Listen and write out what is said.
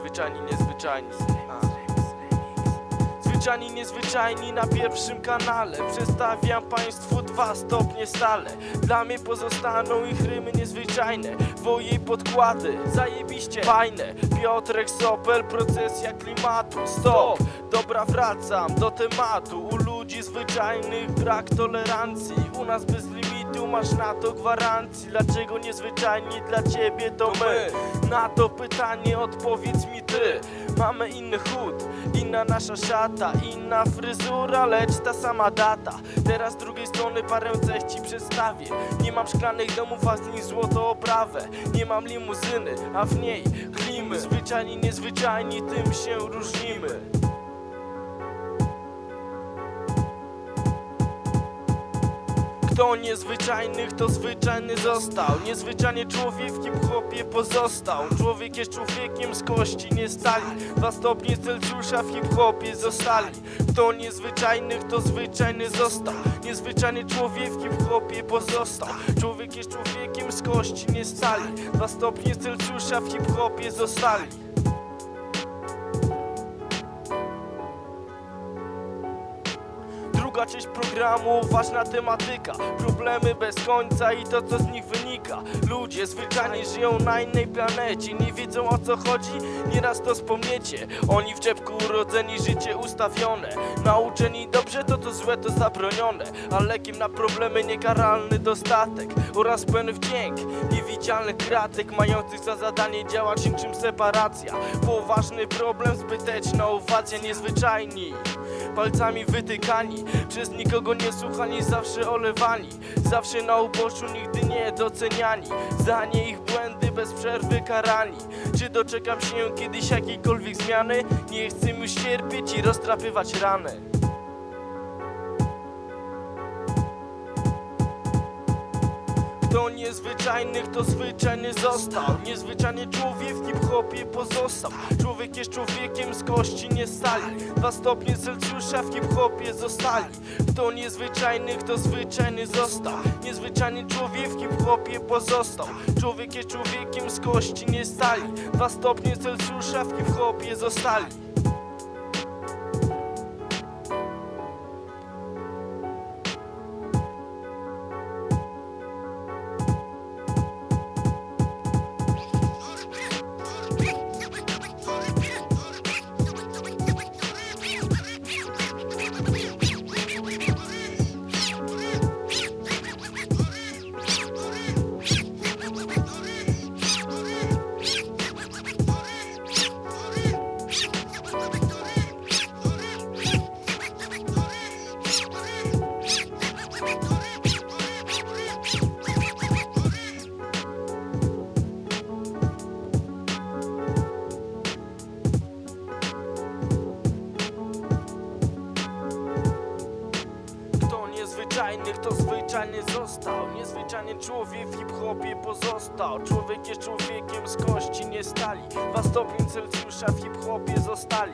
zwyczajni, niezwyczajni. Zwyczajni, niezwyczajni na pierwszym kanale. Przedstawiam Państwu dwa stopnie stale. Dla mnie pozostaną ich rymy niezwyczajne. Wo podkłady, zajebiście fajne. Piotrek Sopel, procesja klimatu. Stop, dobra wracam do tematu. U ludzi zwyczajnych brak tolerancji. U nas bez limitu masz na to gwarancji Dlaczego niezwyczajni dla ciebie to my? Na to pytanie odpowiedz mi ty. Mamy inny chód, inna nasza szata Inna fryzura, lecz ta sama data. Teraz z drugiej strony parę cech ci przedstawię. Nie mam szklanych domów, a z nich złoto oprawę. Nie mam limuzyny, a w niej klimy. Zwyczajni, niezwyczajni, tym się różnimy Kto niezwyczajny, kto zwyczajny został. Niezwyczajnie człowiek w hip-hopie pozostał. Człowiek jest człowiekiem z kości nie stali Dwa stopnie Celsjusza w hip-hopie zostali. Kto niezwyczajny, kto zwyczajny został. Niezwyczajny człowiek w hip-hopie pozostał. Człowiek jest człowiekiem z kości nie stali Dwa stopnie Celsjusza w hip-hopie zostali Druga część programu, ważna tematyka. Problemy bez końca i to co z nich wynika. Ludzie zwyczajnie żyją na innej planecie Nie wiedzą o co chodzi, nieraz to wspomniecie Oni w czepku urodzeni, życie ustawione. Nauczeni dobrze, to to złe, to zabronione. A lekiem na problemy niekaralny dostatek Oraz pełny wdzięk. Niewidzialnych kratek Mających za zadanie działać niczym separacja. Poważny problem, zbyteczna uwaga, niezwyczajni. Palcami wytykani Przez nikogo nie słuchani, zawsze olewani. Zawsze na uboczu, nigdy nie doceniani. Za nie ich błędy bez przerwy karani. Czy doczekam się kiedyś jakiejkolwiek zmiany? Nie chcę już cierpieć i roztrapywać rany Kto niezwyczajny, kto zwyczajny został. Niezwyczajny człowiek w hip-hopie pozostał. Człowiek jest człowiekiem z kości nie stali. Dwa stopnie Celsjusza w hip-hopie zostali. Kto niezwyczajny, kto zwyczajny został. Niezwyczajny człowiek w hip-hopie pozostał. Człowiek jest człowiekiem z kości nie stali. Dwa stopnie Celsjusza w hip-hopie zostali kto zwyczajny został. Niezwyczajny człowiek w hip-hopie pozostał. Człowiek jest człowiekiem z kości nie stali. Dwa stopnie Celsjusza w hip-hopie zostali